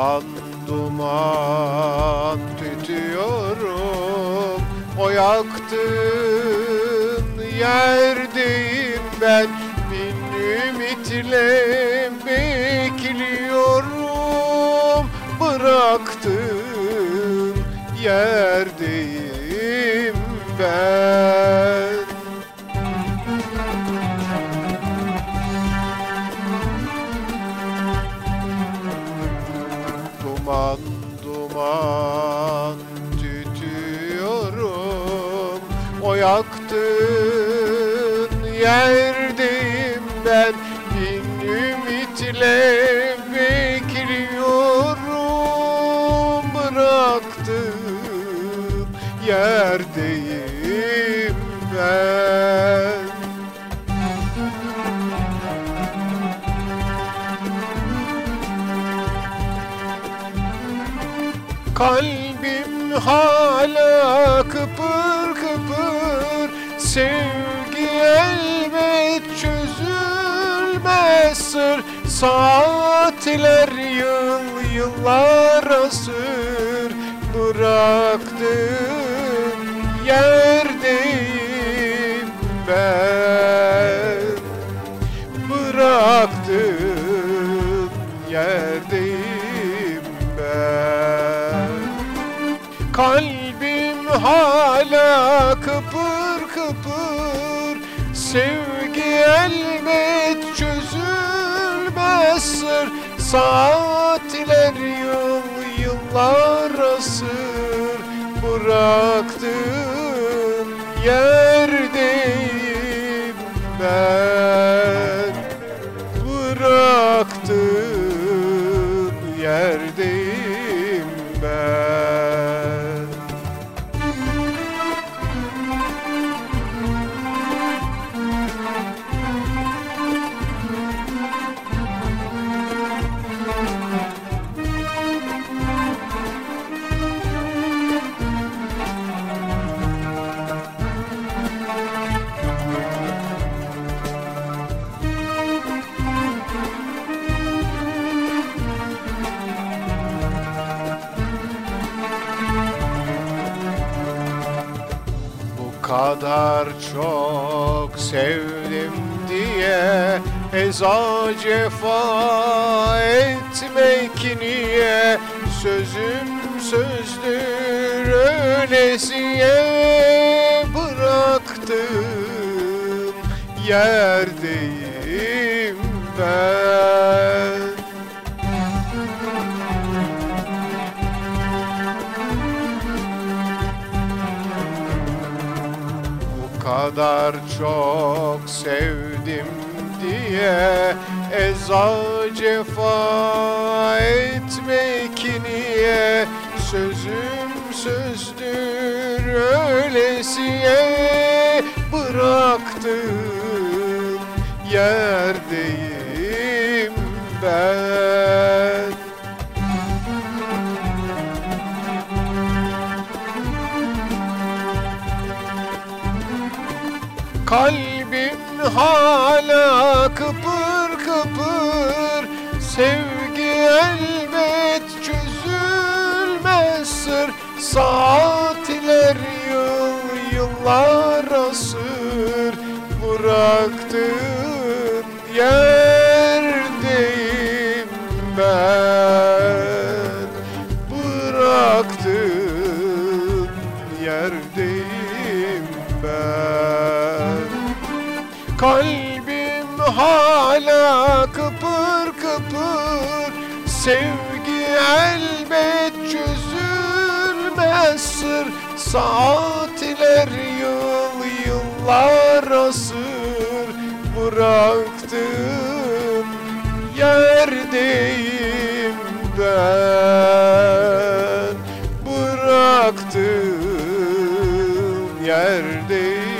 Duman duman tütüyorum O yaktığın yerdeyim ben. Bin ümitle bekliyorum. Bıraktığın yerdeyim ben duman tütüyorum. O yaktığın yerdeyim ben. Bin ümitle bekliyorum. Bıraktığın yerdeyim Kalbim hala kıpır kıpır Sevgi elbet çözülmez sır. Saatler yıl yıllar asır Bıraktığım yerdeyim ben Kalbim hala kıpır kıpır. Sevgi elbet çözülmez sır. Saatler yıl yıllar asır. Bıraktığım yerdeyim kadar çok sevdim diye Eza cefa etmek niye? Sözüm sözdür öylesiye Bıraktım. Yerdeyim ben kadar çok sevdim diye Eza cefa etmek niye Sözüm sözdür öylesiye Bıraktım yerdeyim ben Kalbim hala kıpır kıpır Sevgi elbet çözülmez sır. Saatler yıl yıllar asır Bıraktığın yerdeyim ben. Bıraktığın yerdeyim ben Kalbim hala kıpır kıpır Sevgi elbet çözülmez sır. Saatler yıl yıllar asır Bıraktığım yerdeyim ben. Bıraktığım yerdeyim